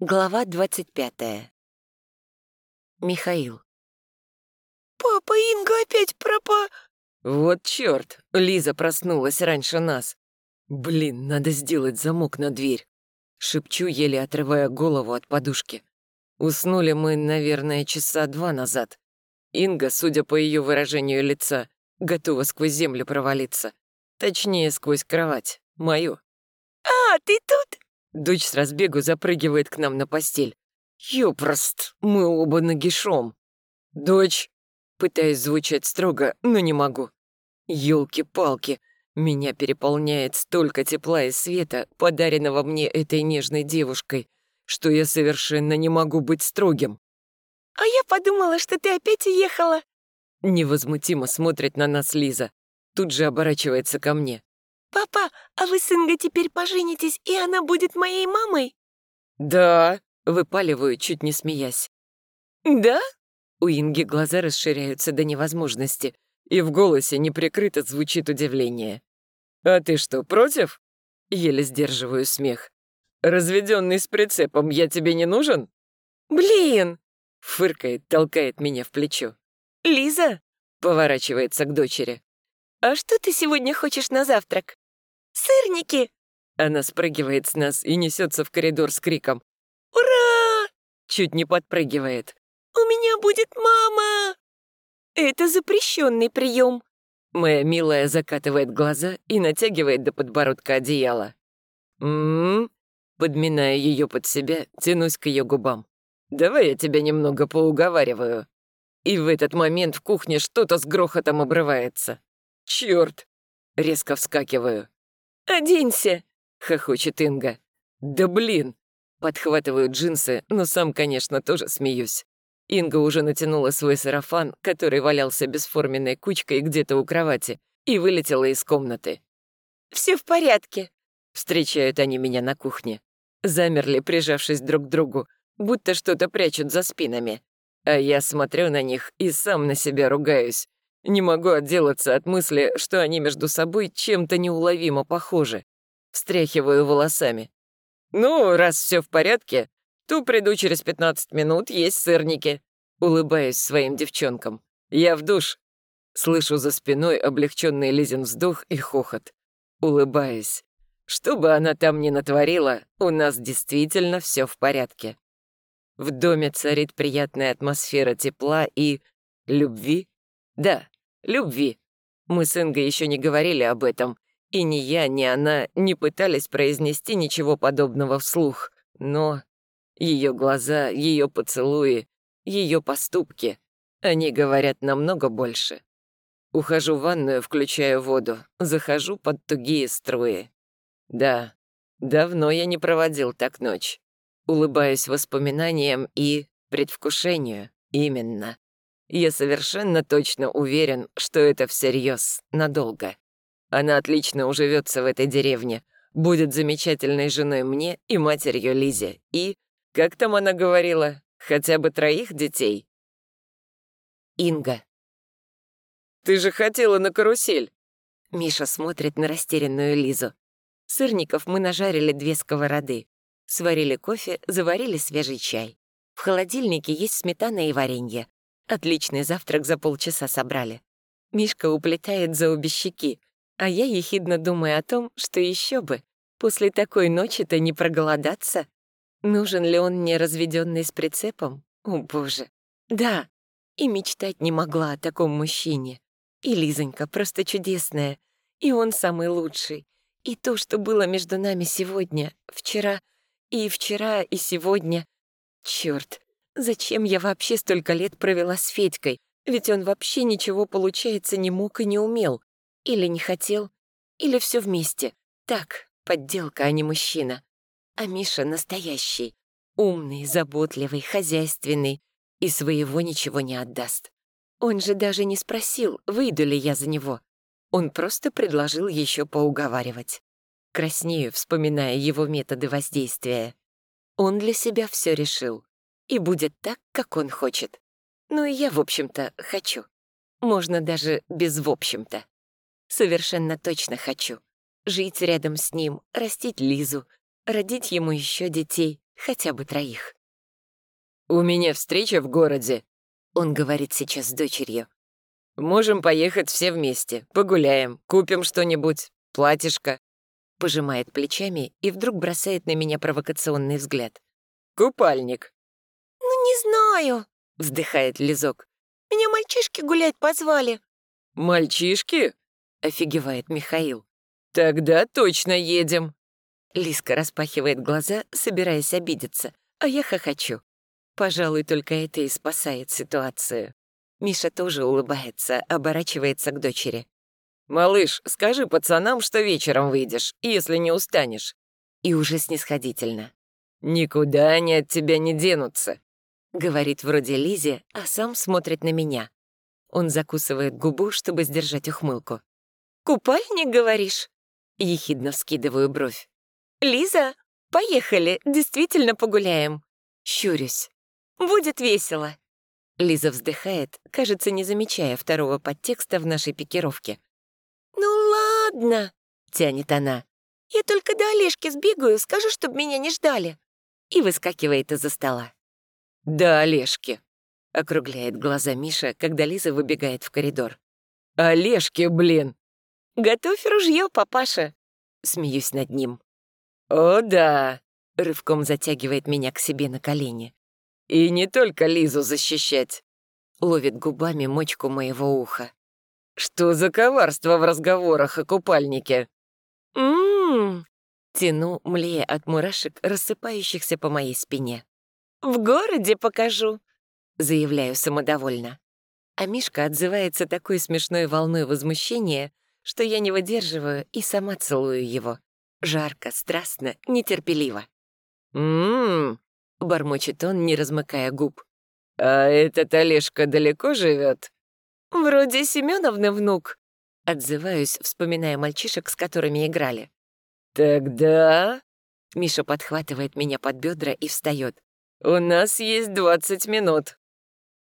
Глава 25. Михаил. «Папа, Инга опять пропа...» Вот чёрт, Лиза проснулась раньше нас. Блин, надо сделать замок на дверь. Шепчу, еле отрывая голову от подушки. Уснули мы, наверное, часа два назад. Инга, судя по ее выражению лица, готова сквозь землю провалиться. Точнее, сквозь кровать. Мою. «А, ты тут?» Дочь с разбегу запрыгивает к нам на постель. Ёпрост, мы оба нагишом. Дочь, пытаюсь звучать строго, но не могу. Ёлки-палки, меня переполняет столько тепла и света, подаренного мне этой нежной девушкой, что я совершенно не могу быть строгим. «А я подумала, что ты опять уехала». Невозмутимо смотрит на нас Лиза. Тут же оборачивается ко мне. «Папа, а вы с Ингой теперь поженитесь, и она будет моей мамой?» «Да», — выпаливаю, чуть не смеясь. «Да?» У Инги глаза расширяются до невозможности, и в голосе неприкрыто звучит удивление. «А ты что, против?» Еле сдерживаю смех. «Разведенный с прицепом, я тебе не нужен?» «Блин!» — фыркает, толкает меня в плечо. «Лиза!» — поворачивается к дочери. «А что ты сегодня хочешь на завтрак?» «Сырники!» Она спрыгивает с нас и несется в коридор с криком. «Ура!» Чуть не подпрыгивает. «У меня будет мама!» «Это запрещенный прием!» Моя милая закатывает глаза и натягивает до подбородка одеяло. «М-м-м», подминая ее под себя, тянусь к ее губам. «Давай я тебя немного поуговариваю». И в этот момент в кухне что-то с грохотом обрывается. «Чёрт!» Резко вскакиваю. «Оденься!» — хохочет Инга. «Да блин!» Подхватываю джинсы, но сам, конечно, тоже смеюсь. Инга уже натянула свой сарафан, который валялся бесформенной кучкой где-то у кровати, и вылетела из комнаты. «Все в порядке!» Встречают они меня на кухне. Замерли, прижавшись друг к другу, будто что-то прячут за спинами. А я смотрю на них и сам на себя ругаюсь. Не могу отделаться от мысли, что они между собой чем-то неуловимо похожи. Встряхиваю волосами. «Ну, раз все в порядке, то приду через 15 минут есть сырники». Улыбаюсь своим девчонкам. «Я в душ». Слышу за спиной облегченный Лизин вздох и хохот. Улыбаюсь. Что бы она там ни натворила, у нас действительно все в порядке. В доме царит приятная атмосфера тепла и... любви? Да, любви. Мы с Ингой еще не говорили об этом, и ни я, ни она не пытались произнести ничего подобного вслух, но ее глаза, ее поцелуи, ее поступки, они говорят намного больше. Ухожу в ванную, включаю воду, захожу под тугие струи. Да, давно я не проводил так ночь. Улыбаюсь воспоминаниям и предвкушению, именно. Я совершенно точно уверен, что это всерьез, надолго. Она отлично уживется в этой деревне, будет замечательной женой мне и матерью Лизе, и, как там она говорила, хотя бы троих детей. Инга. «Ты же хотела на карусель!» Миша смотрит на растерянную Лизу. Сырников мы нажарили две сковороды. Сварили кофе, заварили свежий чай. В холодильнике есть сметана и варенье. Отличный завтрак за полчаса собрали. Мишка уплетает за обе щеки, а я ехидно думаю о том, что еще бы, после такой ночи-то не проголодаться. Нужен ли он мне разведенный с прицепом? О, боже. Да, и мечтать не могла о таком мужчине. И Лизонька просто чудесная, и он самый лучший. И то, что было между нами сегодня, вчера, и вчера, и сегодня. Черт, Зачем я вообще столько лет провела с Федькой? Ведь он вообще ничего, получается, не мог и не умел. Или не хотел, или все вместе. Так, подделка, а не мужчина. А Миша настоящий. Умный, заботливый, хозяйственный. И своего ничего не отдаст. Он же даже не спросил, выйду ли я за него. Он просто предложил еще поуговаривать. Краснею, вспоминая его методы воздействия. Он для себя все решил и будет так, как он хочет. Ну и я, в общем-то, хочу. Можно даже без «в общем-то». Совершенно точно хочу. Жить рядом с ним, растить Лизу, родить ему еще детей. Хотя бы троих. «У меня встреча в городе», Он говорит сейчас с дочерью. Можем поехать все вместе, погуляем, купим что-нибудь, платьишко. Пожимает плечами и вдруг бросает на меня провокационный взгляд. Купальник. «Ну, не знаю», Вздыхает Лизок. меня мальчишки гулять позвали. Мальчишки? Офигевает Михаил. Тогда точно едем. Лиска распахивает глаза, собираясь обидеться, а я хохочу. Пожалуй, только это и спасает ситуацию. Миша тоже улыбается, оборачивается к дочери. Малыш, скажи пацанам, что вечером выйдешь, если не устанешь. И уже снисходительно. Никуда они от тебя не денутся. Говорит вроде Лизе, а сам смотрит на меня. Он закусывает губу, чтобы сдержать ухмылку. «Купальник, говоришь?» Ехидно вскидываю бровь. «Лиза, поехали, действительно погуляем. Щурюсь. Будет весело». Лиза вздыхает, кажется, не замечая второго подтекста в нашей пикировке. «Ну ладно», — тянет она. «Я только до Олежки сбегаю, скажу, чтобы меня не ждали». И выскакивает из-за стола. Да, Олежки. Округляет глаза Миша, когда Лиза выбегает в коридор. Олежки, блин. «Готовь ружье, папаша». Смеюсь над ним. О, да. Рывком затягивает меня к себе на колени. И не только Лизу защищать. Ловит губами мочку моего уха. Что за коварство в разговорах о купальнике? «Ммм, Тяну, млея от мурашек, рассыпающихся по моей спине. В городе покажу». Заявляю самодовольно. А Мишка отзывается такой смешной волной возмущения, что я не выдерживаю и сама целую его. Жарко, страстно, нетерпеливо. Ммм, Бормочет он, не размыкая губ. а этот Олежка далеко живет? «Вроде Семеновны внук». Отзываюсь, вспоминая мальчишек, с которыми играли. Тогда Миша подхватывает меня под бедра и встает. У нас есть 20 минут.